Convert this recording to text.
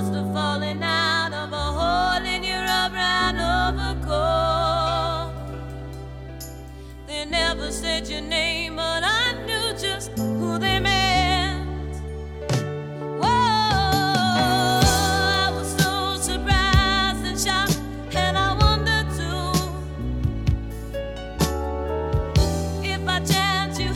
It must have fallen out of a hole in your brown overcoat. They never said your name, but I knew just who they meant. Whoa, I was so surprised and shocked, and I wondered too if by chance you